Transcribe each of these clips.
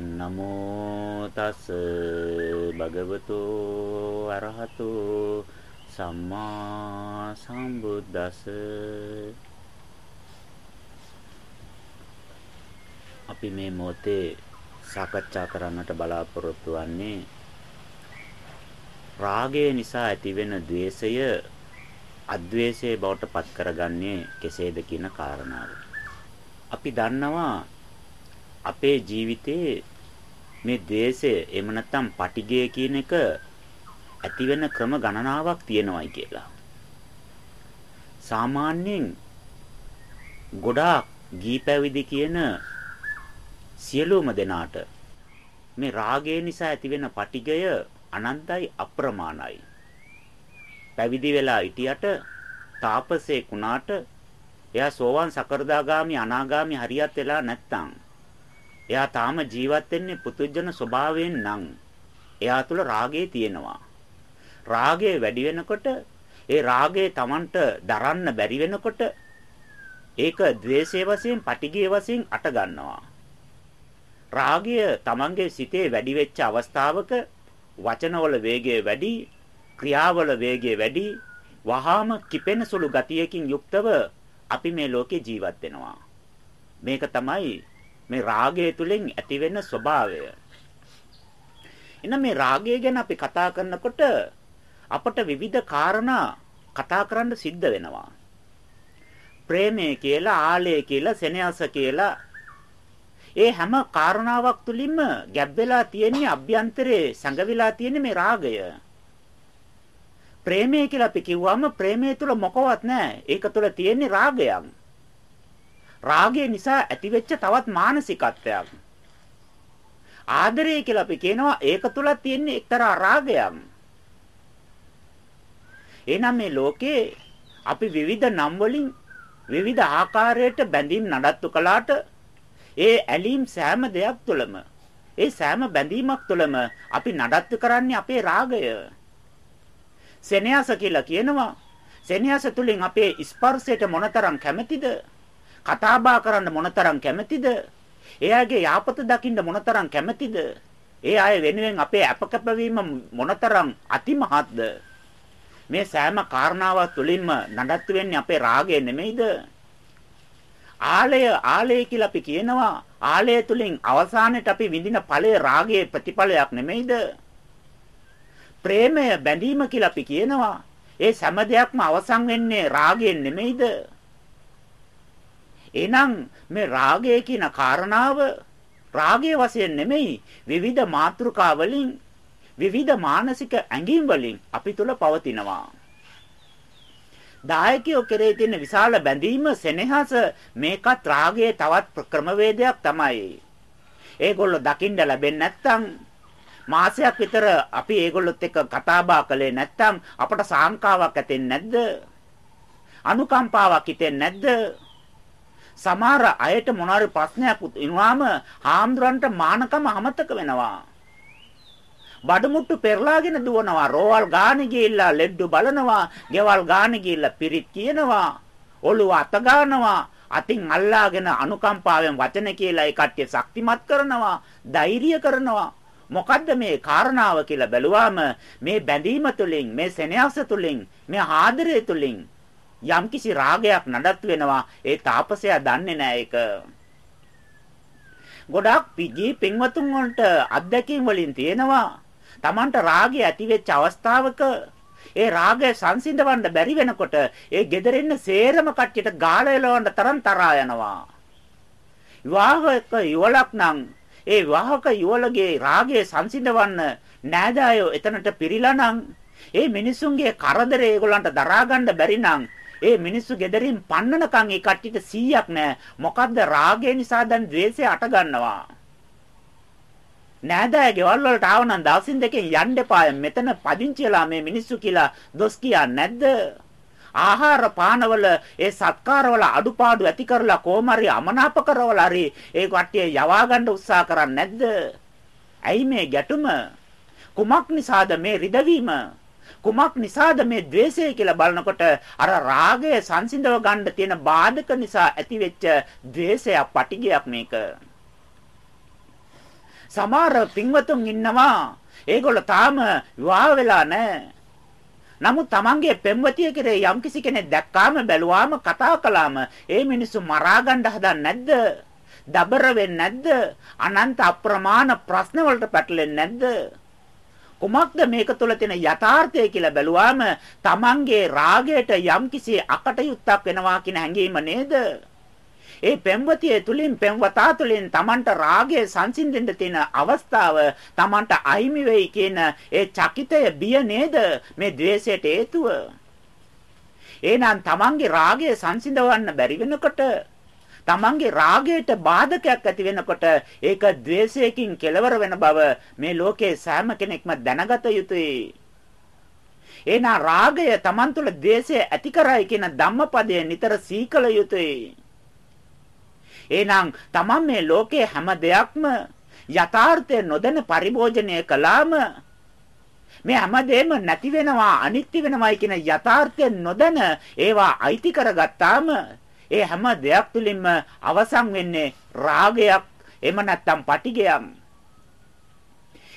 නමෝ තස් භගවතු අරහතු සම්මා සම්බුද්දස් අපි මේ මොහොතේ සාකච්ඡා කරන්නට බලාපොරොත්තු වෙන්නේ රාගය නිසා ඇතිවෙන द्वේෂය අද්වේෂයේ බවට පත් කරගන්නේ කෙසේද කියන කාරණාව. අපි දන්නවා අපේ ජීවිතයේ මේ द्वේෂය එහෙම නැත්නම් පටිගය කියන එක ඇති වෙන ක්‍රම ගණනාවක් තියෙනවායි කියලා. සාමාන්‍යයෙන් ගොඩාක් ගී පැවිදි කියන සියලුම දෙනාට මේ රාගය නිසා ඇතිවෙන පටිගය අනන්තයි අප්‍රමාණයි. පැවිදි වෙලා හිටියට තාපසේක් වුණාට එයා සෝවන් සකර්දාගාමි අනාගාමි හරියත් වෙලා නැත්තම් එයා තාම ජීවත් වෙන්නේ පුතුජන ස්වභාවයෙන් නම් එයා තුල රාගය තියෙනවා. රාගය වැඩි වෙනකොට ඒ රාගය Tamanට දරන්න බැරි වෙනකොට ඒක द्वේෂයේ වශයෙන්, පටිඝයේ වශයෙන් අට ගන්නවා. රාගය Tamanගේ සිතේ වැඩි වෙච්ච අවස්ථාවක වචනවල වේගය වැඩි, ක්‍රියාවල වේගය වැඩි, වහාම කිපෙන සුළු ගතියකින් යුක්තව අපි මේ ලෝකේ ජීවත් වෙනවා. මේක තමයි මේ රාගය තුලින් ඇතිවෙන ස්වභාවය. එහෙනම් මේ රාගය ගැන අපි කතා කරනකොට අපට විවිධ කාරණා කතා කරන්න සිද්ධ වෙනවා. ප්‍රේමය කියලා, ආලය කියලා, සෙනෙහස කියලා ඒ හැම කාරණාවක් තුලින්ම ගැබ් වෙලා තියෙන්නේ අභ්‍යන්තරේ සංගවිලා තියෙන්නේ මේ රාගය. ප්‍රේමය කියලා අපි කිව්වම ප්‍රේමය තුල මොකවත් නැහැ. ඒක තුල තියෙන්නේ රාගයක්. රාගය නිසා ඇතිවෙච්ච තවත් මානසිකත්වයක්. ආදරය කියලා අපි කියනවා ඒක තුල තියෙන එක්තරා රාගයක්. එහෙනම් මේ ලෝකේ අපි විවිධ නම් වලින් විවිධ ආකාරයට බැඳීම් නඩත්තු කළාට ඒ ඇලීම් සෑම දෙයක් තුළම ඒ සෑම බැඳීමක් තුළම අපි නඩත්තු කරන්නේ අපේ රාගය. සෙනෙහස කියලා කියනවා. සෙනෙහස තුලින් අපේ ස්පර්ශයට මොනතරම් කැමැතිද? කතාබහ කරන්න මොනතරම් කැමැතිද? එයාගේ යාපත දකින්න මොනතරම් කැමැතිද? ඒ අය වෙනුවෙන් අපේ අපකපවීම මොනතරම් අතිමහත්ද? මේ සෑම කාරණාවක් තුළින්ම නඩත්තු වෙන්නේ අපේ රාගය නෙමෙයිද? ආලය ආලය කියලා අපි කියනවා ආලය තුලින් අවසානයේ අපි විඳින ඵලය රාගයේ ප්‍රතිඵලයක් නෙමෙයිද? ප්‍රේමය බැඳීම කියලා අපි කියනවා ඒ සෑම දෙයක්ම අවසන් වෙන්නේ රාගයෙන් නෙමෙයිද? එහෙනම් මේ රාගය කියන කාරණාව රාගයේ වශයෙන් නෙමෙයි විවිධ මාත්‍රිකා වලින් විවිධ මානසික ඇඟීම් වලින් අපි තුල පවතිනවා. දායකයෝ කෙරේ තියෙන විශාල බැඳීම සෙනෙහස මේකත් රාගයේ තවත් ක්‍රමවේදයක් තමයි. ඒගොල්ලෝ දකින්න ලැබෙන්නේ නැත්නම් මාසයක් විතර අපි ඒගොල්ලොත් එක්ක කතා බහ කළේ නැත්නම් අපට සාංකාවක් ඇතෙන්නේ නැද්ද? අනුකම්පාවක් හිතෙන්නේ නැද්ද? සමහර අයට මොනාරි ප්‍රශ්නයක් වුණාම හාමුදුරන්ට මානකම අමතක වෙනවා. බඩමුට්ටු පෙරලාගෙන දුවනවා. රෝවල් ගානේ ගිහිල්ලා ලෙඩ්ඩු බලනවා. ගෙවල් ගානේ ගිහිල්ලා පිරිත් කියනවා. ඔළුව අත ගන්නවා. අතින් අල්ලාගෙන අනුකම්පාවෙන් වචන කියලා ඒ කට්ටිය ශක්තිමත් කරනවා. ධෛර්ය කරනවා. මොකද්ද මේ කාරණාව කියලා බැලුවාම මේ බැඳීම තුලින් මේ සෙනෙහස තුලින් මේ ආදරය තුලින් යම්කිසි රාගයක් නඩත්තු වෙනවා ඒ තාපසයා දන්නේ නැහැ ඒක. ගොඩාක් පිගී පින්වතුන් වලට අත්දැකීම් වලින් තියෙනවා. Tamanට රාගය ඇති වෙච්ච අවස්ථාවක ඒ රාගය සංසිඳවන්න බැරි වෙනකොට ඒ gederෙන්න සේරම කට්ටියට ගාල එලවන්න තරම් තරහා යනවා. විවාහක යුවලක් නම් ඒ විවාහක යුවලගේ රාගය සංසිඳවන්න නෑදෑයෝ එතනට පිරිලා නම් ඒ මිනිසුන්ගේ කරදරේ ඒගොල්ලන්ට දරා ගන්න බැරි නම් ඒ මිනිස්සු gederin පන්නනකන් ඒ කට්ටියට 100ක් නෑ. මොකද්ද රාගය නිසා දැන් द्वේෂය අට ගන්නවා. නෑදෑ ගෙවල් වලට ආව නම් දවසින් දෙකෙන් යන්න එපා. මෙතන පදිංචිලා මේ මිනිස්සු කියලා දොස් කියන්නේ නැද්ද? ආහාර පානවල ඒ සත්කාරවල අඩුපාඩු ඇති කරලා කොහමරි අමනාප කරවලා හරි ඒ කට්ටිය යවා ගන්න උත්සාහ කරන්නේ නැද්ද? ඇයි මේ ගැටුම? කුමක් නිසාද මේ රිදවීම? කුමක් නිසාද මේ ද්වේෂය කියලා බලනකොට අර රාගය සංසිඳව ගන්න තියෙන බාධක නිසා ඇතිවෙච්ච ද්වේෂයක් පටිගයක් මේක. සමහර පින්වතුන් ඉන්නවා ඒගොල්ලෝ තාම විවාහ වෙලා නැහැ. නමුත් Tamange පෙම්වතිය කෙරේ යම්කිසි කෙනෙක් දැක්කාම බැලුවාම කතා කළාම ඒ මිනිස්සු මරා ගන්න හදන්නේ නැද්ද? දබර වෙන්නේ නැද්ද? අනන්ත අප්‍රමාණ ප්‍රශ්න වලට පැටලෙන්නේ නැද්ද? කුමක්ද මේක තුළ තියෙන යථාර්ථය කියලා බැලුවාම Tamange රාගයට යම්කිසි අකටයුත්තක් වෙනවා කියන හැඟීම නේද? ඒ පෙම්වතිය තුලින් පෙම්වතා තුලින් Tamanට රාගය සංසිඳෙන්න තියෙන අවස්ථාව Tamanට අහිමි වෙයි කියන ඒ චකිතය බිය නේද මේ द्वේෂයට හේතුව. එහෙනම් Tamanගේ රාගය සංසිඳවන්න බැරි වෙනකොට තමන්ගේ රාගයට බාධකයක් ඇති වෙනකොට ඒක द्वේෂයකින් කෙලවර වෙන බව මේ ලෝකයේ සෑම කෙනෙක්ම දැනගත යුතුයි. එනා රාගය තමන් තුළ द्वේෂය ඇති කරයි කියන ධම්මපදය නිතර සීකල යුතුයි. එහෙනම් තමන් මේ ලෝකයේ හැම දෙයක්ම යථාර්ථය නොදැන පරිභෝජනය කළාම මේ හැමදේම නැති වෙනවා අනිත්‍ය වෙනවයි කියන යථාර්ථය නොදැන ඒවා අයිති කරගත්තාම ඒ හැම දෙයක් තුළින්ම අවසන් වෙන්නේ රාගයක් එහෙම නැත්නම් පටිගයක්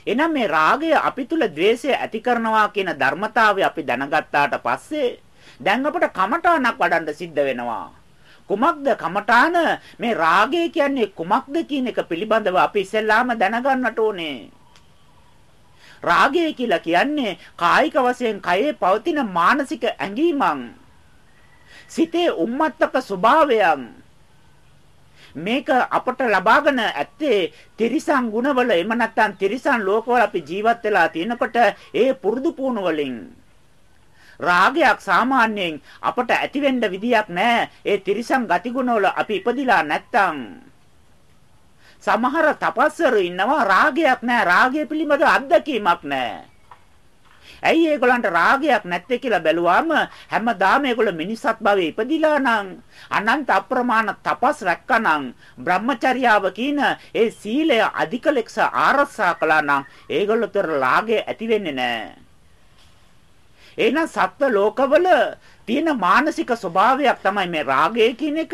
එනම් මේ රාගය අපි තුල द्वේෂය ඇති කරනවා කියන ධර්මතාවය අපි දැනගත්තාට පස්සේ දැන් අපට කමඨාණක් වඩන්න සිද්ධ වෙනවා කුමක්ද කමඨාන මේ රාගය කියන්නේ කුමක්ද කියන එක පිළිබඳව අපි ඉස්සෙල්ලාම දැනගන්නට ඕනේ. රාගය කියලා කියන්නේ කායික වශයෙන් කයේ පවතින මානසික ඇඟීමක්. සිතේ උම්මත්තක ස්වභාවයක්. මේක අපට ලබාගෙන ඇත්තේ තිරිසන් ගුණවල එම නැත්නම් තිරිසන් ලෝකවල අපි ජීවත් වෙලා තිනකොට ඒ පුරුදු පුහුණු වලින් රාගයක් සාමාන්‍යයෙන් අපට ඇතිවෙන්න විදියක් නැහැ. ඒ තිරිසන් ගතිගුණවල අපි ඉපදිලා නැත්තම්. සමහර තපස්වරු ඉන්නවා රාගයක් නැහැ. රාගය පිළිබඳ අත්දැකීමක් නැහැ. ඇයි ඒගොල්ලන්ට රාගයක් නැත්තේ කියලා බැලුවාම හැමදාම ඒගොල්ලෝ මිනිසත් භවයේ ඉපදිලා නම් අනන්ත අප්‍රමාණ තපස් රැක්කනම් බ්‍රහ්මචර්යාව කියන ඒ සීලය අධික ලෙක්ස ආරක්ෂා කළා නම් ඒගොල්ලෝතර රාගය ඇති වෙන්නේ නැහැ. එහෙනම් සත්ව ලෝකවල තියෙන මානසික ස්වභාවයක් තමයි මේ රාගය කියන එක.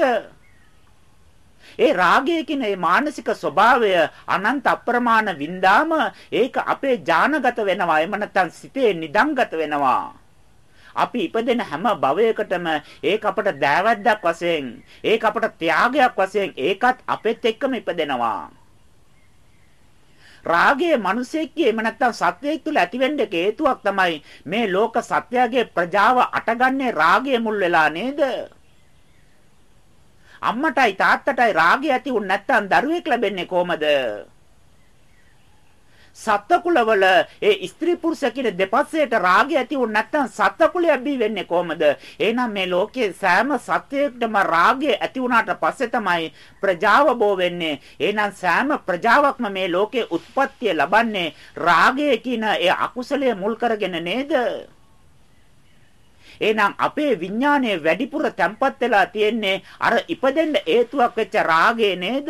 ඒ රාගය කියන ඒ මානසික ස්වභාවය අනන්ත අප්‍රමාණ වින්දාම ඒක අපේ ඥානගත වෙනවා. එහෙම නැත්නම් සිතේ නිදන්ගත වෙනවා. අපි ඉපදෙන හැම භවයකටම ඒක අපට දෑවැද්දක් වශයෙන් ඒක අපට ත්‍යාගයක් වශයෙන් ඒකත් අපෙත් එක්කම ඉපදෙනවා. රාගය මිනිසෙක්ගේ එහෙම නැත්නම් සත්වයෙක් තුල ඇතිවෙන්න හේතුවක් තමයි මේ ලෝක සත්‍යයේ ප්‍රජාව අටගන්නේ රාගය මුල් වෙලා නේද? අම්මටයි තාත්තටයි රාගය ඇති වුනේ නැත්නම් දරුවෙක් ලැබෙන්නේ කොහමද? සත්කුලවල ඒ ස්ත්‍රී පුරුෂ කියන දෙපස්සේට රාගය ඇති වුනේ නැත්නම් සත්කුලය බී වෙන්නේ කොහමද? එහෙනම් මේ ලෝකයේ සෑම සත්‍යයකටම රාගය ඇති වුණාට පස්සේ තමයි ප්‍රජාව බෝ වෙන්නේ. එහෙනම් සෑම ප්‍රජාවක්ම මේ ලෝකයේ උත්පත්තිය ලබන්නේ රාගය කියන ඒ අකුසලයේ මුල් කරගෙන නේද? එහෙනම් අපේ විඥානයේ වැඩිපුර තැම්පත් වෙලා තියෙන්නේ අර ඉපදෙන්න හේතුවක් වෙච්ච රාගය නේද?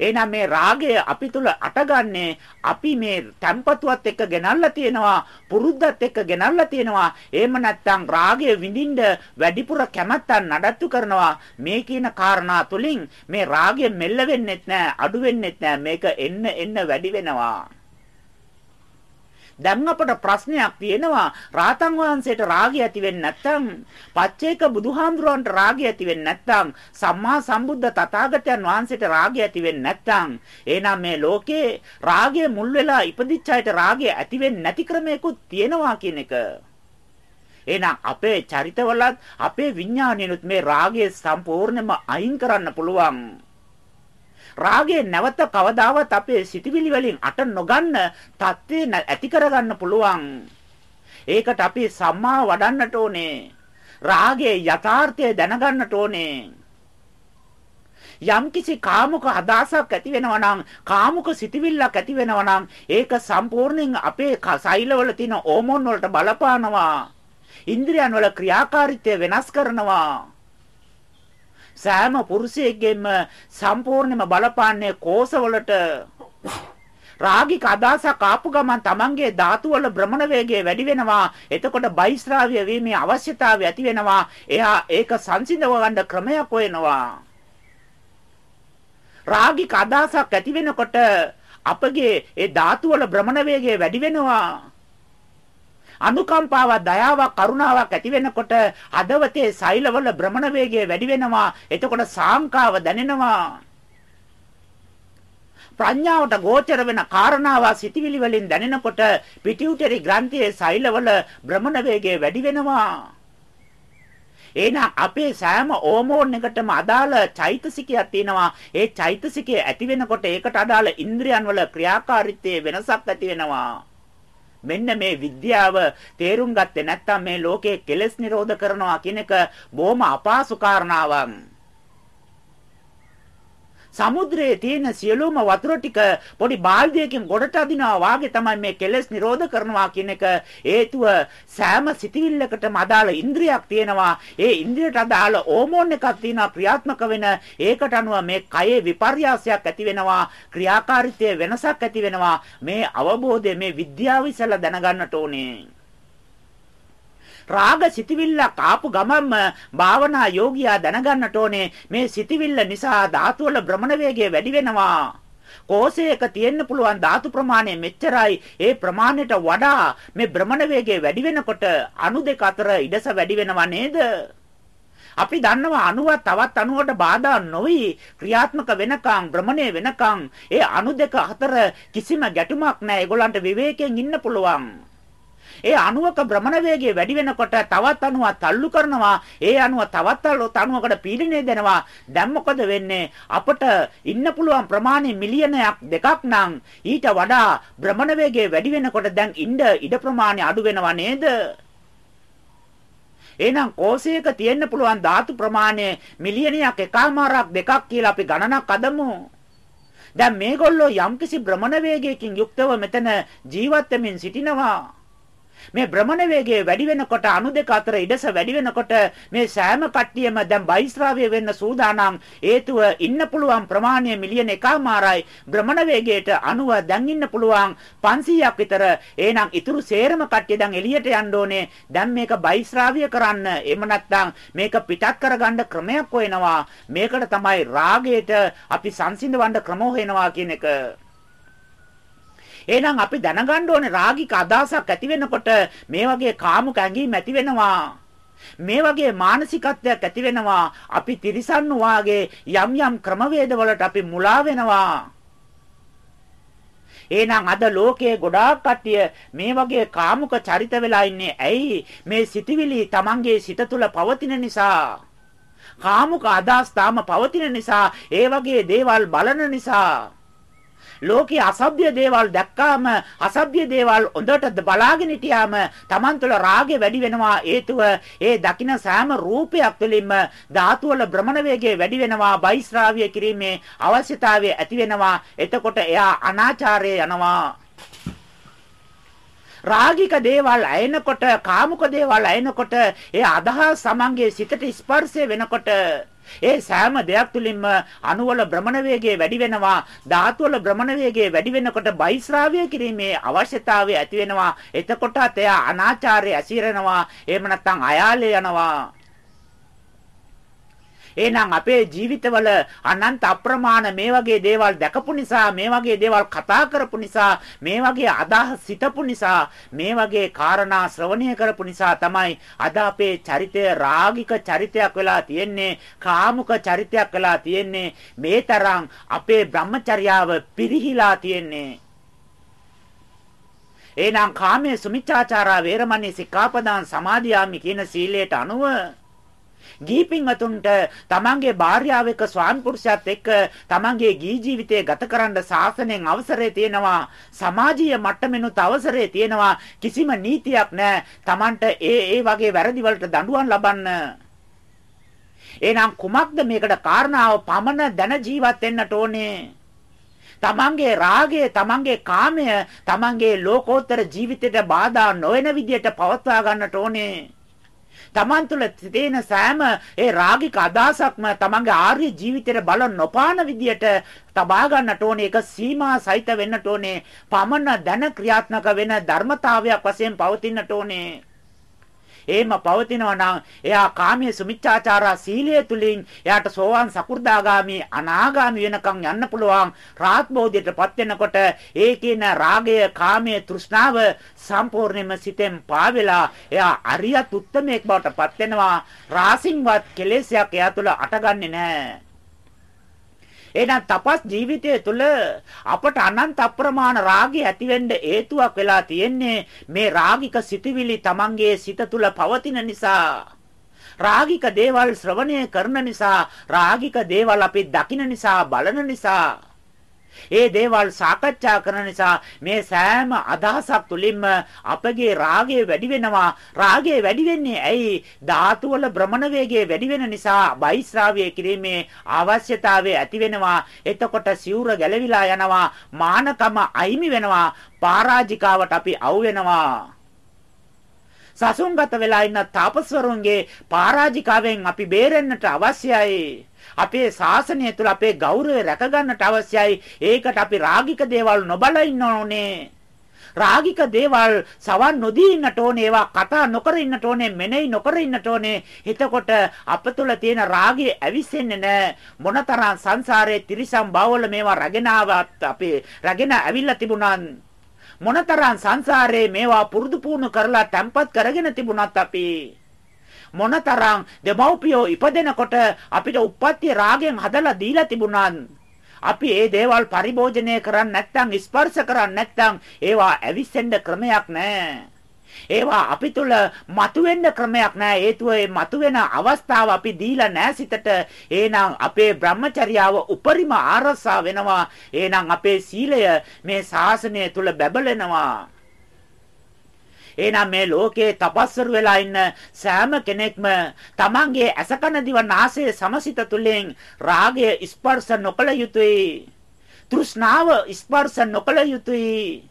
එහෙනම් මේ රාගය අපි තුල අටගන්නේ අපි මේ තැම්පතුවත් එක්ක ගෙනල්ලා තියෙනවා පුරුද්දත් එක්ක ගෙනල්ලා තියෙනවා. එහෙම නැත්නම් රාගය විඳින්න වැඩිපුර කැමැත්තක් නඩත්තු කරනවා. මේ කියන කාරණා තුලින් මේ රාගය මෙල්ල වෙන්නෙත් නෑ අඩු වෙන්නෙත් නෑ. මේක එන්න එන්න වැඩි වෙනවා. දැන් අපට ප්‍රශ්නයක් තියෙනවා. රාතන් වහන්සේට රාගය ඇති වෙන්නේ නැත්නම් පච්චේක බුදුහාමුදුරන්ට රාගය ඇති වෙන්නේ නැත්නම් සම්මා සම්බුද්ධ තථාගතයන් වහන්සේට රාගය ඇති වෙන්නේ නැත්නම් එහෙනම් මේ ලෝකේ රාගය මුල් වෙලා ඉපදිච්ච අයට රාගය ඇති වෙන්නේ නැති ක්‍රමයකුත් තියෙනවා කියන එක. එහෙනම් අපේ චරිතවලත් අපේ විඥාණයනුත් මේ රාගය සම්පූර්ණයෙන්ම අයින් කරන්න පුළුවන්. රාගය නැවත කවදාවත් අපේ සිටිවිලි වලින් අට නොගන්න தත්ත්වේ ඇති කරගන්න පුළුවන්. ඒකට අපි සම්මා වඩන්නට ඕනේ. රාගයේ යථාර්ථය දැනගන්නට ඕනේ. යම්කිසි කාමුක අදහසක් ඇති වෙනවා නම් කාමුක සිටිවිල්ලක් ඇති වෙනවා නම් ඒක සම්පූර්ණයෙන් අපේ සෛලවල තියෙන ඕමෝන් වලට බලපානවා. ඉන්ද්‍රියන් වල ක්‍රියාකාරීත්වය වෙනස් කරනවා. සෑම පුරුෂයෙක්ගෙම සම්පූර්ණයෙන්ම බලපාන්නේ කෝසවලට රාගික අදහසක් ආපු ගමන් තමන්ගේ ධාතු වල භ්‍රමණ වේගය වැඩි වෙනවා. එතකොට බයිස්රාවිය වීමේ අවශ්‍යතාවය ඇති වෙනවා. එයා ඒක සංසිඳව ගන්න ක්‍රමයක් හොයනවා. රාගික අදහසක් ඇති වෙනකොට අපගේ ඒ ධාතු වල භ්‍රමණ වේගය වැඩි වෙනවා. අනුකම්පාවක් දයාවක් කරුණාවක් ඇති වෙනකොට හදවතේ සෛලවල භ්‍රමණ වේගය වැඩි වෙනවා. එතකොට සාංකාව දැනෙනවා. ප්‍රඥාවට ගෝචර වෙන කාරණාව සිටිවිලි වලින් දැනෙනකොට පිටියුටරි ග්‍රන්ථියේ සෛලවල භ්‍රමණ වේගය වැඩි වෙනවා. එහෙනම් අපේ සෑම ඕමෝන් එකටම අදාළ චෛතසිකයක් තියෙනවා. ඒ චෛතසිකය ඇති වෙනකොට ඒකට අදාළ ඉන්ද්‍රියන් වල ක්‍රියාකාරීත්වයේ වෙනසක් ඇති වෙනවා. මෙන්න මේ විද්‍යාව තේරුම් ගත්තේ නැත්නම් මේ ලෝකයේ කෙලෙස් නිරෝධ කරනවා කියන එක බොහොම අපහසු කාරණාවක්. සමුද්‍රයේ තියෙන සියලුම වතුර ටික පොඩි බාල්දියකින් ගොඩට අදිනවා වාගේ තමයි මේ කෙලෙස් නිරෝධ කරනවා කියන එක. හේතුව සෑම සිතිවිල්ලකටම අදාළ ඉන්ද්‍රියක් තියෙනවා. ඒ ඉන්ද්‍රියට අදාළ හෝමෝන් එකක් තියෙනවා ක්‍රියාත්මක වෙන. ඒකට අනුව මේ කයේ විපර්යාසයක් ඇති වෙනවා. ක්‍රියාකාරීත්වයේ වෙනසක් ඇති වෙනවා. මේ අවබෝධය මේ විද්‍යාව ඉස්සලා දැනගන්නට ඕනේ. රාග සිතවිල්ලක් ආපු ගමන්ම භාවනා යෝගියා දැනගන්නට ඕනේ මේ සිතවිල්ල නිසා ධාතු වල භ්‍රමණ වේගය වැඩි වෙනවා. කෝෂයක තියෙන්න පුළුවන් ධාතු ප්‍රමාණය මෙච්චරයි. ඒ ප්‍රමාණයට වඩා මේ භ්‍රමණ වේගය වැඩි වෙනකොට අණු දෙක අතර ඉඩස වැඩි වෙනවා නේද? අපි දන්නවා අණුව තවත් අණුවට බාධා නොවි ක්‍රියාත්මක වෙනකන් භ්‍රමණය වෙනකන් ඒ අණු දෙක අතර කිසිම ගැටුමක් නැහැ. ඒගොල්ලන්ට විවේකයෙන් ඉන්න පුළුවන්. ඒ අණුවක භ්‍රමණ වේගය වැඩි වෙනකොට තවත් අණුවක් තල්ලු කරනවා. ඒ අණුව තවත් අණුවකට පීඩනය දෙනවා. දැන් මොකද වෙන්නේ? අපට ඉන්න පුළුවන් ප්‍රමාණය මිලියනයක් දෙකක් නම් ඊට වඩා භ්‍රමණ වේගය වැඩි වෙනකොට දැන් ඉන්න ඉඩ ප්‍රමාණය අඩු වෙනවා නේද? එහෙනම් කෝෂයක තියෙන්න පුළුවන් ධාතු ප්‍රමාණය මිලියනයක් එකමාරක් දෙකක් කියලා අපි ගණනක් අදමු. දැන් මේගොල්ලෝ යම්කිසි භ්‍රමණ වේගයකින් යුක්තව මෙතන ජීවත් වෙමින් සිටිනවා. මේ භ්‍රමණ වේගය වැඩි වෙනකොට අණු දෙක අතර ඉඩස වැඩි වෙනකොට මේ සෑම කට්ටියම දැන් බයිස්රාව්‍ය වෙන්න සූදානම්. හේතුව ඉන්න පුළුවන් ප්‍රමාණය මිලියන එකමාරයි භ්‍රමණ වේගයට අණුව දැන් ඉන්න පුළුවන් 500ක් විතර. එහෙනම් ඉතුරු සේරම කට්ටිය දැන් එළියට යන්න ඕනේ. දැන් මේක බයිස්රාව්‍ය කරන්න. එහෙම නැත්නම් මේක පිටත් කරගන්න ක්‍රමයක් හොයනවා. මේකට තමයි රාගයට අපි සංසිඳවන්න ක්‍රම හොයනවා කියන එක. එහෙනම් අපි දැනගන්න ඕනේ රාගික අදහසක් ඇති වෙනකොට මේ වගේ කාමුක ඇඟීම් ඇති වෙනවා. මේ වගේ මානසිකත්වයක් ඇති වෙනවා. අපි තිරිසන්නු වාගේ යම් යම් ක්‍රමවේද වලට අපි මුලා වෙනවා. එහෙනම් අද ලෝකයේ ගොඩාක් කට්ටිය මේ වගේ කාමුක චරිත වෙලා ඉන්නේ ඇයි මේ සිටිවිලි Tamange සිත තුළ පවතින නිසා කාමුක අදහස් තාම පවතින නිසා ඒ වගේ දේවල් බලන නිසා ලෝකයේ අසභ්‍ය දේවල් දැක්කාම අසභ්‍ය දේවල් හොඳට බලාගෙන හිටියාම Taman තුළ රාගය වැඩි වෙනවා. හේතුව ඒ දකින සෑම රූපයක් තුළින්ම ධාතු වල භ්‍රමණ වේගය වැඩි වෙනවා. බයිස්රාවිය කිරීමේ අවශ්‍යතාවය ඇති වෙනවා. එතකොට එයා අනාචාරය යනවා. රාගික දේවල් ඇයෙනකොට කාමුක දේවල් ඇයෙනකොට ඒ අදහස් සමංගේ සිතට ස්පර්ශය වෙනකොට ඒ සෑම දෙයක් තුළින්ම අණුවල භ්‍රමණ වේගය වැඩි වෙනවා ධාතු වල භ්‍රමණ වේගය වැඩි වෙනකොට බයිස්රාවය කිරීමේ අවශ්‍යතාවය ඇති වෙනවා. එතකොටත් එයා අනාචාරය ඇසිරෙනවා. එහෙම නැත්නම් අයාලේ යනවා. එහෙනම් අපේ ජීවිතවල අනන්ත අප්‍රමාණ මේ වගේ දේවල් දැකපු නිසා මේ වගේ දේවල් කතා කරපු නිසා මේ වගේ අදහස් සිතපු නිසා මේ වගේ කාරණා ශ්‍රවණය කරපු නිසා තමයි අද අපේ චරිතය රාගික චරිතයක් වෙලා තියෙන්නේ කාමුක චරිතයක් වෙලා තියෙන්නේ. මේ තරම් අපේ බ්‍රහ්මචර්යාව පිරිහිලා තියෙන්නේ. එහෙනම් කාමයේ සුමිච්ඡාචාරා වේරමණී සික්ඛාපදාන් සමාදියාමි කියන සීලයට අනුව ගීපින්වතුන්ට තමන්ගේ භාර්යාව එක්ක ස්වාමි පුරුෂයාත් එක්ක තමන්ගේ ගී ජීවිතය ගත කරන්න සාසනයෙන් අවසරය තියෙනවා. සමාජීය මට්ටමෙනුත් අවසරය තියෙනවා. කිසිම නීතියක් නැහැ. තමන්ට ඒ ඒ වගේ වැරදි වලට දඬුවම් ලබන්න. එහෙනම් කුමක්ද මේකට කාරණාව? පමණ දැන ජීවත් වෙන්නට ඕනේ. තමන්ගේ රාගය තමන්ගේ කාමය තමන්ගේ ලෝකෝත්තර ජීවිතයට බාධා නොවන විදියට පවත්වා ගන්නට ඕනේ. Taman තුල තියෙන සෑම ඒ රාගික අදහසක්ම Tamanගේ ආර්ය ජීවිතේට බල නොපාන විදියට තබා ගන්නට ඕනේ. ඒක සීමා සහිත වෙන්නට ඕනේ. පමණ දැන ක්‍රියාත්මක වෙන ධර්මතාවයක් වශයෙන් පවතින්නට ඕනේ. එහෙම පවතිනවා නම් එයා කාමයේ සුමිච්ඡාචාරා සීලය තුලින් එයාට සෝවාන් සකු르දාගාමි අනාගාමි වෙනකන් යන්න පුළුවන් රාත් බෝධියටපත් වෙනකොට ඒ කියන රාගය කාමයේ තෘෂ්ණාව සම්පූර්ණයෙන්ම සිතෙන් පාවෙලා එයා අරියත් උත්තමයෙක් බවට පත් වෙනවා. රාසින්වත් කෙලෙසයක් එයා තුළ අටගන්නේ නැහැ. එහෙනම් තපස් ජීවිතය තුළ අපට අනන්ත අප්‍රමාණ රාගය ඇතිවෙන්න හේතුවක් වෙලා තියෙන්නේ මේ රාගික සිතුවිලි Tamange සිත තුළ පවතින නිසා. රාගික දේවල් ශ්‍රවණය කරන නිසා රාගික දේවල් අපි දකින නිසා බලන නිසා. ඒ දේවල් සාකච්ඡා කරන නිසා මේ සෑම අදහසක් තුලින්ම අපගේ රාගය වැඩි වෙනවා. රාගය වැඩි වෙන්නේ ඇයි? ධාතු වල භ්‍රමණ වේගය වැඩි වෙන නිසා බයිස්රාවය කිරීමේ අවශ්‍යතාවය ඇති වෙනවා. එතකොට සිවුර ගැලවිලා යනවා. මානකම අයිමි වෙනවා. පරාජිකාවට අපි අවු වෙනවා. සසුන්ගත වෙලා ඉන්න තාපස්වරුන්ගේ පරාජිකාවෙන් අපි බේරෙන්නට අවශ්‍යයි. අපේ ශාසනය තුළ අපේ ගෞරවය රැකගන්නට අවශ්‍යයි. ඒකට අපි රාගික දේවල් නොබල ඉන්න ඕනේ. රාගික දේවල් සවන් නොදී ඉන්නට ඕනේ ඒවා කතා නොකර ඉන්නට ඕනේ මෙනෙහි නොකර ඉන්නට ඕනේ එතකොට අප තුළ තියෙන රාගය ඇවිස්සෙන්නේ නැහැ මොනතරම් සංසාරයේ තිරිසන් බවවල මේවා රැගෙන ආවත් අපි රැගෙන ඇවිල්ලා තිබුණා මොනතරම් සංසාරයේ මේවා පුරුදු පුහුණු කරලා තැම්පත් කරගෙන තිබුණත් අපි මොනතරම් දෙමව්පියෝ ඉපදෙනකොට අපිට උප්පත්ති රාගයෙන් හදලා දීලා තිබුණා අපි ඒ දේවල් පරිභෝජනය කරන්නේ නැත්නම් ස්පර්ශ කරන්නේ නැත්නම් ඒවා ඇවිස්සෙන්න ක්‍රමයක් නැහැ. ඒවා අපි තුල මතුවෙන්න ක්‍රමයක් නැහැ. හේතුව ඒ මතුවෙන අවස්ථාව අපි දීලා නැහැ සිතට. එහෙනම් අපේ Brahmacharyaව උපරිම ආරසා වෙනවා. එහෙනම් අපේ සීලය මේ ශාසනය තුල බැබලෙනවා. එහෙනම් මේ ලෝකේ තපස්වරු වෙලා ඉන්න සෑම කෙනෙක්ම තමන්ගේ අසකන දිව නාසය සමසිත තුලින් රාගය ස්පර්ශ නොකළ යුතුයි. තෘෂ්ණාව ස්පර්ශ නොකළ යුතුයි.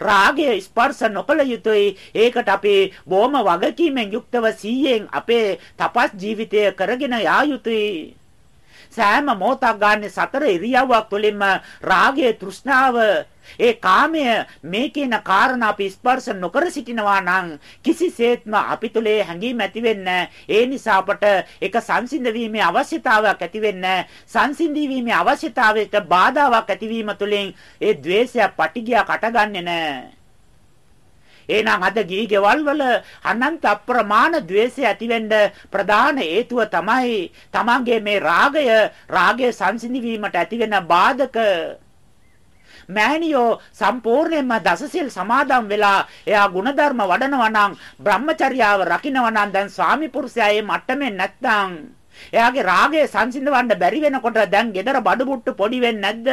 රාගය ස්පර්ශ නොකළ යුතුයි. ඒකට අපි බොහොම වගකීමෙන් යුක්තව සීයෙන් අපේ තපස් ජීවිතය කරගෙන යා යුතුයි. සෑම මොහොතක් ගන්න සතර ඉරියව්වක් තුළින්ම රාගය තෘෂ්ණාව ඒ කාමය මේ කියන කාරණා අපි ස්පර්ශ නොකර සිටිනවා නම් කිසිසේත්ම අපි තුලේ හැඟීම් ඇති වෙන්නේ ඒ නිසා අපට ඒක සංසිඳ වීමේ අවශ්‍යතාවයක් ඇති වෙන්නේ සංසිඳී වීමේ අවශ්‍යතාවයට බාධාවක් ඇතිවීම තුළින් ඒ द्वේෂය පටිගියා කටගන්නේ නැහැ. එහෙනම් අද ගිහි ගෙවල් වල අනන්ත අප්‍රමාණ द्वේෂය ඇතිවෙන්න ප්‍රධාන හේතුව තමයි තමන්ගේ මේ රාගය. රාගය සංසිඳීමට ඇතිවෙන බාධක. මෑණියෝ සම්පූර්ණයෙන්ම දසසිල් සමාදන් වෙලා එයා ಗುಣධර්ම වඩනවා නම් බ්‍රහ්මචර්යාව රකින්නවා නම් දැන් ස්වාමි පුරුෂයා මේ මට්ටමේ නැත්තම්? එයාගේ රාගය සංසිඳවන්න බැරි වෙනකොට දැන් gedara බඩු බුට්ටු පොඩි වෙන්නේ නැද්ද?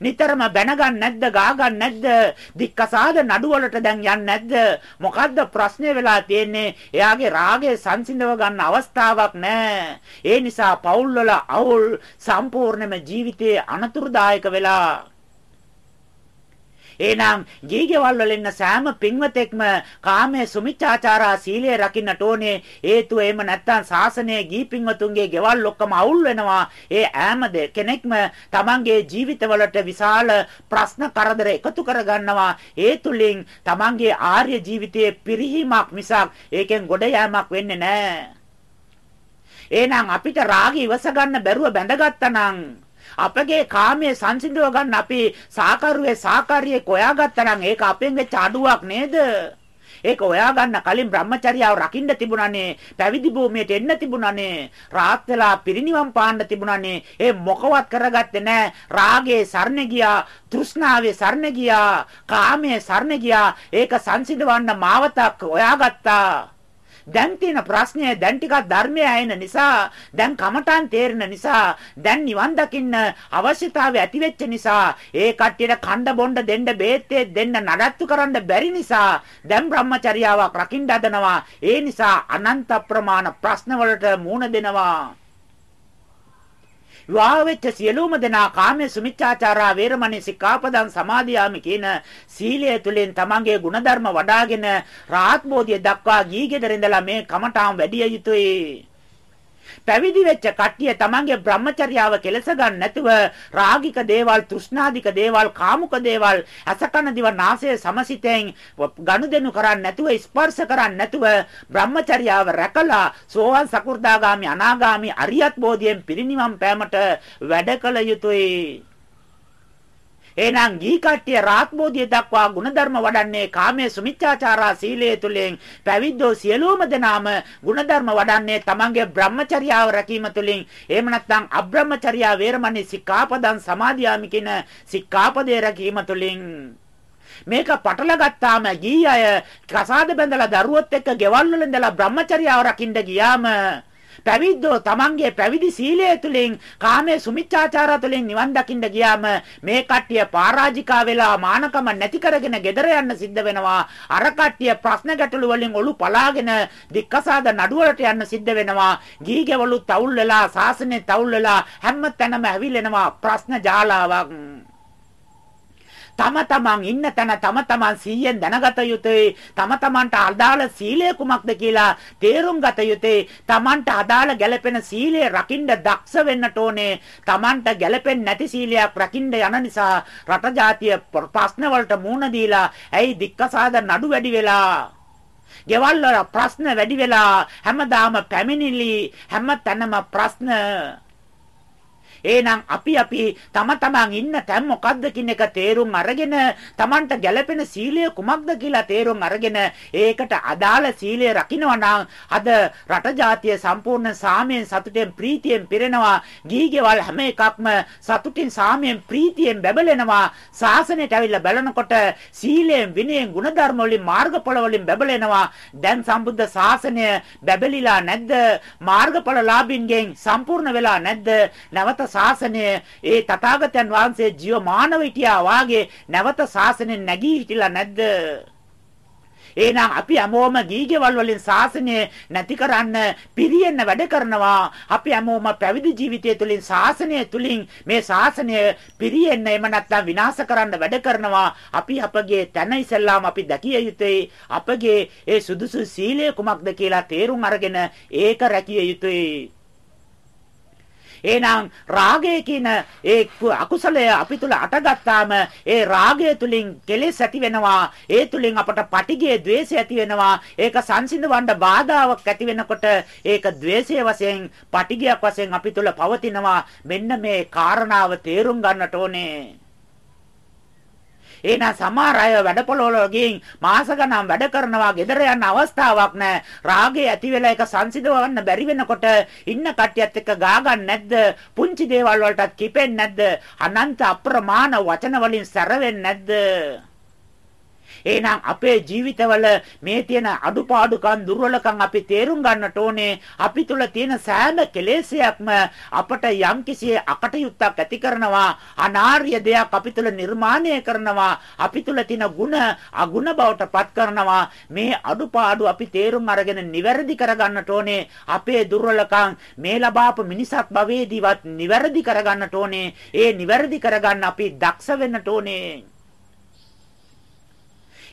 නිතරම බැනගන්න නැද්ද? ගාගන්න නැද්ද? දික්කසාද නඩුවලට දැන් යන්නේ නැද්ද? මොකද්ද ප්‍රශ්නේ වෙලා තියෙන්නේ? එයාගේ රාගය සංසිඳව ගන්න අවස්ථාවක් නැහැ ඒ නිසා පෞල් වල අවුල් සම්පූර්ණයෙන්ම ජීවිතයේ අනතුරුදායක වෙලා එහෙනම් ගීගෙවල් වල ඉන්න සෑම පින්වතෙක්ම කාමයේ සුමිච්ඡාචාරා සීලය රකින්නට ඕනේ. හේතුව එහෙම නැත්නම් ශාසනයේ ගී පින්වතුන්ගේ ගෙවල් ඔක්කොම අවුල් වෙනවා. ඒ ඈම කෙනෙක්ම තමන්ගේ ජීවිතවලට විශාල ප්‍රශ්න කරදර එකතු කරගන්නවා. ඒ තුලින් තමන්ගේ ආර්ය ජීවිතයේ පිරිහීමක් මිසක් ඒකෙන් ගොඩ යෑමක් වෙන්නේ නැහැ. එහෙනම් අපිට රාගය ඉවස ගන්න බැරුව බැඳගත්තා නම් අපගේ කාමයේ සංසිඳව ගන්න අපි සාකරුවේ සාකාරියේ කොයාගත්තා නම් ඒක අපෙන් වෙච්ච අඩුවක් නේද? ඒක හොයා ගන්න කලින් බ්‍රහ්මචර්යාව රකින්න තිබුණානේ පැවිදි භූමියට එන්න තිබුණානේ රාත් වෙලා පිරිනිවන් පාන්න තිබුණානේ. ඒ මොකවත් කරගත්තේ නැහැ රාගයේ සරණ ගියා තෘෂ්ණාවේ සරණ ගියා කාමයේ සරණ ගියා. ඒක සංසිඳවන්න මාවතක් හොයාගත්තා. දැන් තියෙන ප්‍රශ්නය දැන් ටිකක් ධර්මය ඇයෙන නිසා දැන් කමඨාන් තේරෙන නිසා දැන් නිවන් දකින්න අවශ්‍යතාවය ඇති වෙච්ච නිසා ඒ කට්ටියට කණ්ඩ බොණ්ඩ දෙන්න බේත්තේ දෙන්න නඩත්තු කරන්න බැරි නිසා දැන් බ්‍රහ්මචර්යාවක් රකින්න හදනවා. ඒ නිසා අනන්ත ප්‍රමාණ ප්‍රශ්න වලට මුහුණ දෙනවා. විවාහ වෙච්ච සියලුම දෙනා කාමයේ සුමිච්ඡාචාරා වේරමණී සික්ඛාපදං සමාදියාමි කියන සීලය තුළින් තමන්ගේ ගුණධර්ම වඩාගෙන රාහත් බෝධිය දක්වා ගීගෙදර ඉඳලා මේ කමඨාම් වැඩි යුතුයි. පැවිදි වෙච්ච කට්ටිය තමන්ගේ බ්‍රහ්මචර්යාව කෙලස ගන්න නැතුව රාගික දේවල්, තෘෂ්ණාදික දේවල්, කාමුක දේවල්, අසකන දිව නාසය සමසිතෙන් ගනුදෙනු කරන්නේ නැතුව ස්පර්ශ කරන්නේ නැතුව බ්‍රහ්මචර්යාව රැකලා සෝවන් සකු르දාගාමි අනාගාමි අරියත් බෝධියෙන් පිරිනිවන් පෑමට වැඩ කළ යුතුය. එහෙනම් ගී කට්ටිය රාත්බෝධිය දක්වා ಗುಣධර්ම වඩන්නේ කාමයේ සුමිච්ඡාචාරා සීලයේ තුලින් පැවිද්දෝ සියලුම දෙනාම ಗುಣධර්ම වඩන්නේ තමන්ගේ බ්‍රහ්මචර්යාව රැකීම තුලින් එහෙම නැත්නම් අබ්‍රහ්මචර්යා වේරමණී සික්ඛාපදං සමාදියාමි කියන සික්ඛාපදේ රැකීම තුලින් මේක පටල ගත්තාම ගී අය කසාද බැඳලා දරුවොත් එක්ක ගෙවල් වල ඉඳලා බ්‍රහ්මචර්යාව රකින්න ගියාම පැවිද්දෝ තමන්ගේ පැවිදි සීලය තුළින් කාමයේ සුමිච්ඡාචාර තුළින් නිවන් දකින්න ගියාම මේ කට්ටිය පරාජිකා වෙලා මානකම නැති කරගෙන ගෙදර යන්න සිද්ධ වෙනවා. අර කට්ටිය ප්‍රශ්න ගැටළු වලින් ඔලු පලාගෙන දික්කසාද නඩුවලට යන්න සිද්ධ වෙනවා. ගීගෙවලු තවුල් වෙලා සාසනේ තවුල් වෙලා හැම තැනම ඇවිලෙනවා ප්‍රශ්න ජාලාවක්. තම තමන් ඉන්න තැන තම තමන් සීයෙන් දැනගත යුතුයි. තම තමන්ට අදාළ සීලය කුමක්ද කියලා තේරුම් ගත යුතුයි. තමන්ට අදාළ ගැළපෙන සීලය රකින්න දක්ෂ වෙන්නට ඕනේ. තමන්ට ගැළපෙන්නේ නැති සීලයක් රකින්න යන නිසා රට ජාතිය ප්‍රශ්න වලට මුහුණ දීලා ඇයි දික්කසාද නඩු වැඩි වෙලා ගෙවල් වල ප්‍රශ්න වැඩි වෙලා හැමදාම පැමිණිලි හැම තැනම ප්‍රශ්න එහෙනම් අපි අපි තම තමන් ඉන්න තැන් මොකද්ද කියන එක තේරුම් අරගෙන Tamanට ගැළපෙන සීලය කුමක්ද කියලා තේරුම් අරගෙන ඒකට අදාළ සීලය රකින්නවා අද රට ජාතිය සම්පූර්ණ සාමයෙන් සතුටෙන් ප්‍රීතියෙන් පිරෙනවා. ගීගෙවල් හැම එකක්ම සතුටින් සාමයෙන් ප්‍රීතියෙන් බැබලෙනවා. සාසනයට ඇවිල්ලා බලනකොට සීලයෙන් විනයෙන් ගුණධර්ම වලින් මාර්ගඵල වලින් බැබලෙනවා. දැන් සම්බුද්ධ ශාසනය බැබලිලා නැද්ද? මාර්ගඵලලාභින්ගෙන් සම්පූර්ණ වෙලා නැද්ද? නැවත ශාසනය ඒ තථාගතයන් වහන්සේ ජීවමානව හිටියා වාගේ නැවත ශාසනයෙන් නැගී හිටිලා නැද්ද? එහෙනම් අපි හැමෝම ගීගෙවල් වලින් ශාසනය නැති කරන්න පිරියෙන්න වැඩ කරනවා. අපි හැමෝම පැවිදි ජීවිතය තුළින් ශාසනය තුළින් මේ ශාසනය පිරියෙන්න එම නැත්නම් විනාශ කරන්න වැඩ කරනවා. අපි අපගේ තන ඉස්සල්ලාම අපි දැකිය යුතුයි. අපගේ ඒ සුදුසු සීලය කුමක්ද කියලා තේරුම් අරගෙන ඒක රැකිය යුතුයි. එහෙනම් රාගය කියන ඒ අකුසලය අපි තුල අටගත්තාම ඒ රාගය තුලින් කෙලෙස් ඇති වෙනවා. ඒ තුලින් අපට පටිගය, द्वේෂය ඇති වෙනවා. ඒක සංසිඳවන්න බාධාවක් ඇති වෙනකොට ඒක द्वේෂයේ වශයෙන්, පටිගයක් වශයෙන් අපි තුල පවතිනවා. මෙන්න මේ කාරණාව තේරුම් ගන්නට ඕනේ. එහෙනම් සමහර අය වැඩපොළවල ගින් මාස ගණන් වැඩ කරනවා ගෙදර යන්න අවස්ථාවක් නැහැ. රාගය ඇති වෙලා ඒක සංසිඳවන්න බැරි වෙනකොට ඉන්න කට්ටියත් එක්ක ගා ගන්න නැද්ද? පුංචි දේවල් වලටත් කිපෙන්නේ නැද්ද? අනන්ත අප්‍රමාණ වචන වලින් සැරවෙන්නේ නැද්ද? එහෙනම් අපේ ජීවිතවල මේ තියෙන අඩුපාඩුකම් දුර්වලකම් අපි තේරුම් ගන්නට ඕනේ. අපි තුල තියෙන සෑම කෙලෙසයක්ම අපට යම්කිසි අකටයුත්තක් ඇති කරනවා. අනාර්ය දෙයක් අපි තුල නිර්මාණය කරනවා. අපි තුල තියෙන ಗುಣ අගුණ බවට පත් කරනවා. මේ අඩුපාඩු අපි තේරුම් අරගෙන නිවැරදි කරගන්නට ඕනේ. අපේ දුර්වලකම් මේ ලබාපු මිනිසත් භවයේදීවත් නිවැරදි කරගන්නට ඕනේ. ඒ නිවැරදි කරගන්න අපි දක්ෂ වෙන්නට ඕනේ.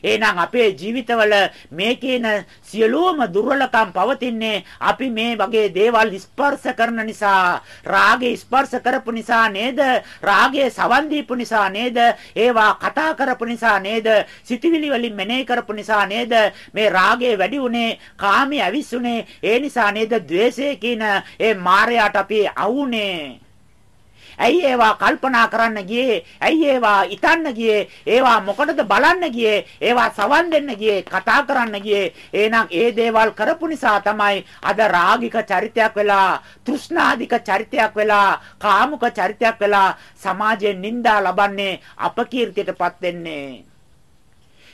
එහෙනම් අපේ ජීවිතවල මේ කියන සියලුම දුර්වලකම් පවතින්නේ අපි මේ වගේ දේවල් ස්පර්ශ කරන නිසා රාගේ ස්පර්ශ කරපු නිසා නේද? රාගයේ සවන් දීපු නිසා නේද? ඒවා කතා කරපු නිසා නේද? සිතවිලි වලින් මෙනෙහි කරපු නිසා නේද? මේ රාගය වැඩි උනේ කාමයේ ඇවිස්සුනේ ඒ නිසා නේද? द्वේෂය කියන ඒ මායයට අපි අවුනේ. ඇයි ඒවා කල්පනා කරන්න ගියේ? ඇයි ඒවා ඉතන්න ගියේ? ඒවා මොකටද බලන්න ගියේ? ඒවා සවන් දෙන්න ගියේ? කතා කරන්න ගියේ? එහෙනම් ඒ දේවල් කරපු නිසා තමයි අද රාගික චරිතයක් වෙලා, තෘෂ්ණාධික චරිතයක් වෙලා, කාමුක චරිතයක් වෙලා සමාජයෙන් නිඳා ලබන්නේ අපකීර්තියටපත් වෙන්නේ.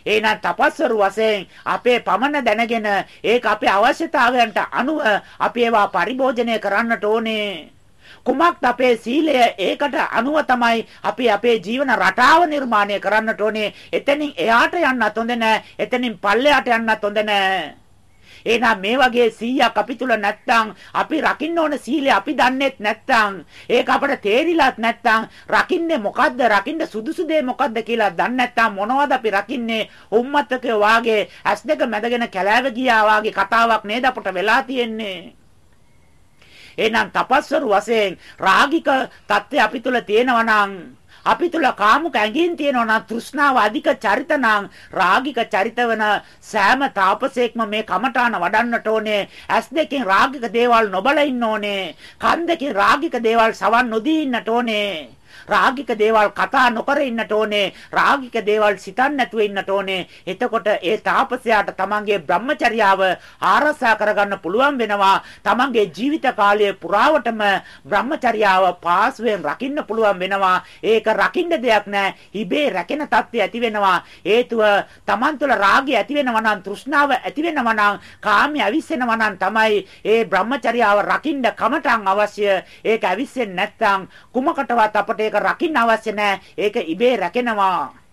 එහෙනම් තපස්වරු වශයෙන් අපේ පමණ දැනගෙන ඒක අපේ අවශ්‍යතාවයන්ට අනුව අපි ඒවා පරිභෝජනය කරන්නට ඕනේ. කුමක්ද අපේ සීලය? ඒකට අනුව තමයි අපි අපේ ජීවන රටාව නිර්මාණය කරන්නට ඕනේ. එතනින් එහාට යන්නත් හොඳ නැහැ එතනින් පල්ලෙහාට යන්නත් හොඳ නැහැ එහෙනම් මේ වගේ 100ක් අපි තුල නැත්තම් අපි රකින්න ඕන සීලය අපි දන්නේත් නැත්තම් ඒක අපට තේරිලාත් නැත්තම් රකින්නේ මොකද්ද? රකින්න සුදුසු දේ මොකද්ද කියලා දන්නේ නැත්තම් මොනවද අපි රකින්නේ? උම්මත්තකේ වාගේ ඇස් දෙක මැදගෙන කැලෑව ගියා වාගේ කතාවක් නේද අපට වෙලා තියෙන්නේ? එහෙනම් තපස්වරු වශයෙන් රාගික தත්ත්වය අපි තුල තියෙනවා නම් අපි තුල කාමුක ඇඟින් තියෙනවා නම් තෘෂ්ණාව අධික චරිත නම් රාගික චරිත වෙන සෑම තාපසේක්ම මේ කමඨාන වඩන්නට ඕනේ. ඇස් දෙකෙන් රාගික දේවල් නොබල ඉන්න ඕනේ. කන් දෙකෙන් රාගික දේවල් සවන් නොදී ඉන්නට ඕනේ. රාගික දේවල් කතා නොකර ඉන්නට ඕනේ. රාගික දේවල් සිතන්න නැතුව ඉන්නට ඕනේ. එතකොට ඒ තාපසයාට තමන්ගේ බ්‍රහ්මචර්යාව ආරසා කරගන්න පුළුවන් වෙනවා. තමන්ගේ ජීවිත කාලය පුරාවටම බ්‍රහ්මචර්යාව පාස්වෙන් රකින්න පුළුවන් වෙනවා. ඒක රකින්න දෙයක් නැහැ. ඉබේ රැකෙන தත්ත්වය ඇති වෙනවා. හේතුව තමන් තුළ රාගය ඇති වෙනවා නම් තෘෂ්ණාව ඇති වෙනවා නම් කාමයේ අවිස්සෙනවා නම් තමයි ඒ බ්‍රහ්මචර්යාව රකින්න කමටන් අවශ්‍ය. ඒක අවිස්සෙන්නේ නැත්නම් කුමකටවත් අපට ඒක රකින්න අවශ්‍ය නැහැ. ඒක ඉබේ රැකෙනවා.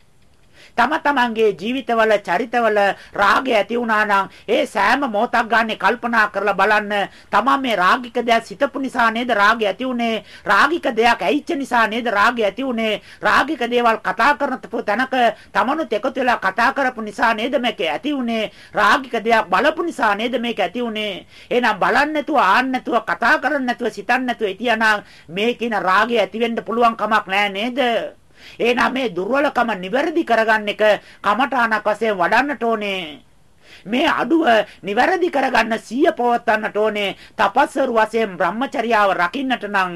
තම තමන්ගේ ජීවිතවල චරිතවල රාගය ඇති වුණා නම් ඒ සෑම මොහොතක් ගන්න කල්පනා කරලා බලන්න. තමන් මේ රාගික දෙයක් සිතපු නිසා නේද රාගය ඇති උනේ රාගික දෙයක් ඇයිච්ච නිසා නේද රාගය ඇති උනේ රාගික දේවල් කතා කරන තැනක තමනුත් එකතු වෙලා කතා කරපු නිසා නේද මේක ඇති උනේ රාගික දෙයක් බලපු නිසා නේද මේක ඇති උනේ එහෙනම් බලන්න නැතුව ආන්න නැතුව කතා කරන්න නැතුව සිතන්න නැතුව හිටියානම් මේ කියන රාගය ඇති වෙන්න පුළුවන් කමක් නැහැ නේද? එහෙනම් මේ දුර්වලකම නිවැරදි කරගන්න එක කමඨාණක් වශයෙන් වඩන්නට ඕනේ. මේ අඩුව නිවැරදි කරගන්න සිය පවත්වන්නට ඕනේ. තපස්වරු වශයෙන් බ්‍රහ්මචර්යාව රකින්නට නම්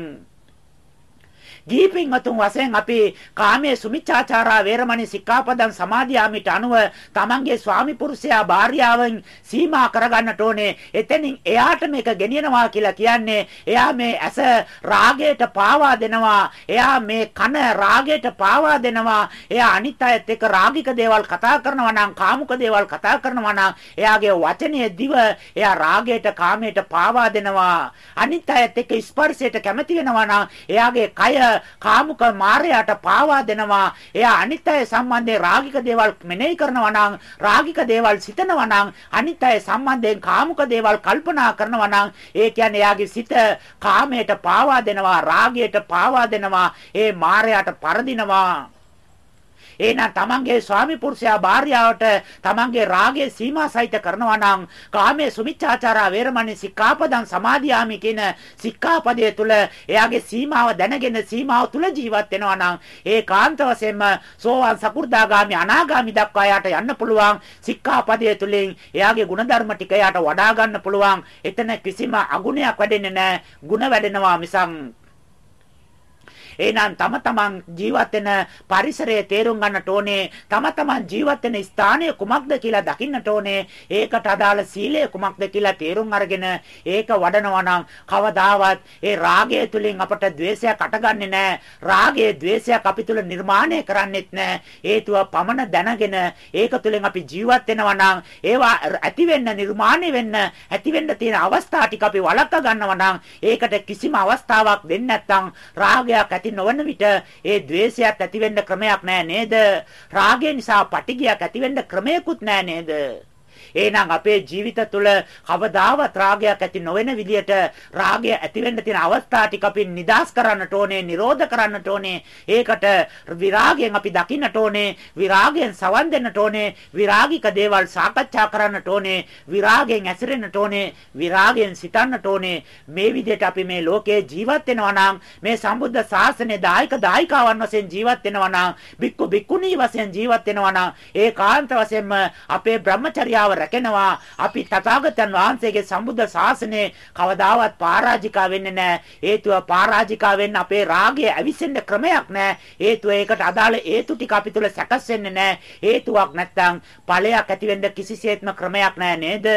දීපින් අතුන් වශයෙන් අපි කාමයේ සුමිච්ඡාචාරා වේරමණී සික්ඛාපදං සමාදියාමිට අනුව තමන්ගේ ස්වාමි පුරුෂයා භාර්යාවෙන් සීමා කරගන්නට ඕනේ. එතනින් එයාට මේක ගෙනියනවා කියලා කියන්නේ එයා මේ ඇස රාගයට පාවා දෙනවා. එයා මේ කන රාගයට පාවා දෙනවා. එයා අනිත් අයත් එක්ක රාගික දේවල් කතා කරනවා නම් කාමුක දේවල් කතා කරනවා නම් එයාගේ වචනයේ දිව එයා රාගයට කාමයට පාවා දෙනවා. අනිත් අයත් එක්ක ස්පර්ශයට කැමති වෙනවා නම් එයාගේ කය කාමුක මායයට පාවා දෙනවා. එයා අනිත් අය සම්බන්ධයෙන් රාගික දේවල් මෙනෙහි කරනවා නම් රාගික දේවල් සිතනවා නම් අනිත් අය සම්බන්ධයෙන් කාමුක දේවල් කල්පනා කරනවා නම් ඒ කියන්නේ එයාගේ සිත කාමයට පාවා දෙනවා රාගයට පාවා දෙනවා ඒ මායයට පරදිනවා එහෙනම් තමන්ගේ ස්වාමි පුරුෂයා භාර්යාවට තමන්ගේ රාගයේ සීමා සහිත කරනවා නම් කාමයේ සුමිච්ඡාචාරා වේරමණී සික්ඛාපදං සමාදියාමි කියන සික්ඛාපදයේ තුල එයාගේ සීමාව දැනගෙන සීමාව තුල ජීවත් වෙනවා නම් ඒ කාන්ත වශයෙන්ම සෝවාන් සකු르දාගාමි අනාගාමි දක්වා යාට යන්න පුළුවන්. සික්ඛාපදයේ තුලින් එයාගේ ಗುಣධර්ම ටික යාට වඩා ගන්න පුළුවන්. එතන කිසිම අගුණයක් වැඩෙන්නේ නැහැ. ಗುಣ වැඩෙනවා මිසක් එහෙනම් තම තමන් ජීවත් වෙන පරිසරය තේරුම් ගන්නට ඕනේ. තම තමන් ජීවත් වෙන ස්ථානය කුමක්ද කියලා දකින්නට ඕනේ. ඒකට අදාළ සීලය කුමක්ද කියලා තේරුම් අරගෙන ඒක වඩනවා නම් කවදාවත් ඒ රාගය තුලින් අපට ද්වේෂයක් අටගන්නේ නැහැ. රාගය ද්වේෂයක් අපි තුල නිර්මාණය කරන්නෙත් නැහැ. හේතුව පමණ දැනගෙන ඒක තුලින් අපි ජීවත් වෙනවා නම් ඒවා ඇති වෙන්න නිර්මාණය වෙන්න ඇති වෙන්න තියෙන අවස්ථා ටික අපි වළක්වා ගන්නවා නම් ඒකට කිසිම අවස්ථාවක් දෙන්නේ නැත්නම් රාගයක් ඇති නොවන විට ඒ द्वේෂයත් ඇති වෙන්න ක්‍රමයක් නෑ නේද? රාගය නිසා පටිගයක් ඇති වෙන්න ක්‍රමයකුත් නෑ නේද? එහෙනම් අපේ ජීවිත තුළ කවදාවත් රාගයක් ඇති නොවන විදියට රාගය ඇති වෙන්න තියෙන අවස්ථා ටික අපි නිදාස් කරන්නට ඕනේ, නිරෝධ කරන්නට ඕනේ. ඒකට විරාගයෙන් අපි දකින්නට ඕනේ, විරාගයෙන් සවන් දෙන්නට ඕනේ, විරාගික දේවල් සාකච්ඡා කරන්නට ඕනේ, විරාගයෙන් ඇසිරෙන්නට ඕනේ, විරාගයෙන් සිතන්නට ඕනේ. මේ විදිහට අපි මේ ලෝකේ ජීවත් වෙනවා නම් මේ සම්බුද්ධ ශාසනයේ දායක දායිකාවන් වශයෙන් ජීවත් වෙනවා නම්, බික්කු බික්කුණී වශයෙන් ජීවත් වෙනවා නම්, ඒකාන්ත වශයෙන්ම අපේ බ්‍රහ්මචර්යාව රැකෙනවා. අපි තථාගතයන් වහන්සේගේ සම්බුද්ධ ශාසනය කවදාවත් පරාජිකා වෙන්නේ නැහැ. හේතුව පරාජිකා වෙන්න අපේ රාගය ඇවිස්සෙන්න ක්‍රමයක් නැහැ. හේතුව ඒකට අදාළ හේතු ටික අපි තුල සැකස් වෙන්නේ නැහැ. හේතුවක් නැත්නම් ඵලයක් ඇති වෙන්න කිසිසේත්ම ක්‍රමයක් නැහැ නේද?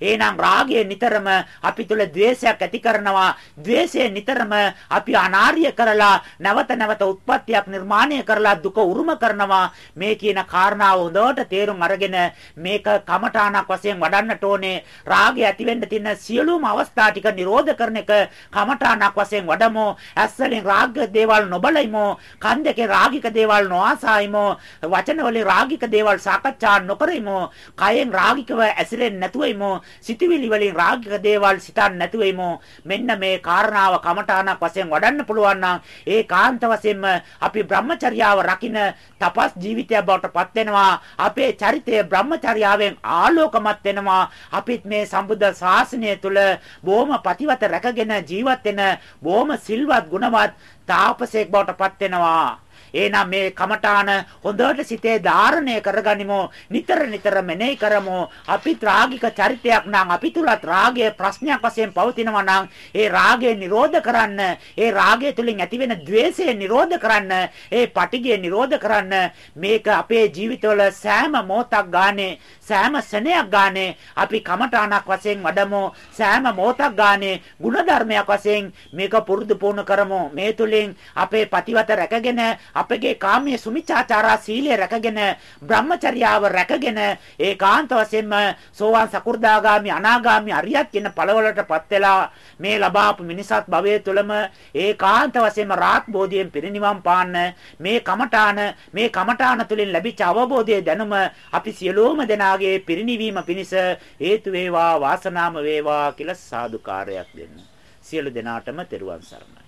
එහෙනම් රාගය නිතරම අපි තුල ද්වේෂයක් ඇති කරනවා. ද්වේෂය නිතරම අපි අනාර්ය කරලා නැවත නැවත උත්පත්තියක් නිර්මාණය කරලා දුක උරුම කරනවා. මේ කියන කාරණාව හොඳට තේරුම් අරගෙන මේක කමඨාණක් වශයෙන් වඩන්නට ඕනේ. රාගය ඇති වෙන්න තියෙන සියලුම අවස්ථා ටික නිරෝධ කරන එක කමඨාණක් වශයෙන් වඩමු. ඇස්වලින් රාග දේවල් නොබලයිමු. කන් දෙකේ රාගික දේවල් නොආසයිමු. වචන වලින් රාගික දේවල් සාකච්ඡා නොකරයිමු. කයෙන් රාගිකව ඇසිරෙන්නේ නැතුවයිමු. සිතවිලි වලින් රාගික දේවල් සිතන්න නැතුව ඉමු. මෙන්න මේ කාරණාව කමඨාණක් වශයෙන් වඩන්න පුළුවන් නම් ඒ කාන්ත වශයෙන්ම අපි බ්‍රහ්මචර්යාව රකින්න තපස් ජීවිතයක් බවට පත් වෙනවා. අපේ චරිතය බ්‍රහ්මචර්යාවෙන් ආලෝකමත් වෙනවා. අපිත් මේ සම්බුද්ධ ශාසනය තුල බොහොම ප්‍රතිවත රැකගෙන ජීවත් වෙන බොහොම සිල්වත් ගුණවත් තාපසයෙක් බවට පත් වෙනවා. එහෙනම් මේ කමඨාන හොඳට සිතේ ධාරණය කරගනිමු. නිතර නිතර මෙනෙහි කරමු. අපි ත්‍රාගික චරිතයක් නම් අපි තුලත් රාගය ප්‍රශ්නයක් වශයෙන් පවතිනවා නම් ඒ රාගය නිරෝධ කරන්න, ඒ රාගය තුලින් ඇතිවෙන द्वේෂය නිරෝධ කරන්න, ඒ පටිගය නිරෝධ කරන්න මේක අපේ ජීවිතවල සෑම මොහොතක් ගානේ සෑම සෙනෙයක් ගානේ අපි කමඨාණක් වශයෙන් වඩමු සෑම මොහොතක් ගානේ ಗುಣධර්මයක් වශයෙන් මේක පුරුදු පුහුණු කරමු මේ තුලින් අපේ පතිවත රැකගෙන අපගේ කාමයේ සුමිචාචාරා සීලය රැකගෙන බ්‍රහ්මචර්යාව රැකගෙන ඒකාන්ත වශයෙන්ම සෝවාන් සකු르දාගාමි අනාගාමි අරියත් කියන ඵලවලටපත් වෙලා මේ ලබාපු මිනිසත් භවයේ තුලම ඒකාන්ත වශයෙන්ම රාත් බෝධියෙන් පිරිනිවන් පාන්න මේ කමඨාන මේ කමඨාන තුලින් ලැබිච්ච අවබෝධයේ දැනුම අපි සියලුම දෙනාගේ පිරිනිවීම පිණිස හේතු වේවා වාසනාම වේවා කියලා සාදුකාරයක් දෙන්න. සියලු දෙනාටම තෙරුවන් සරණයි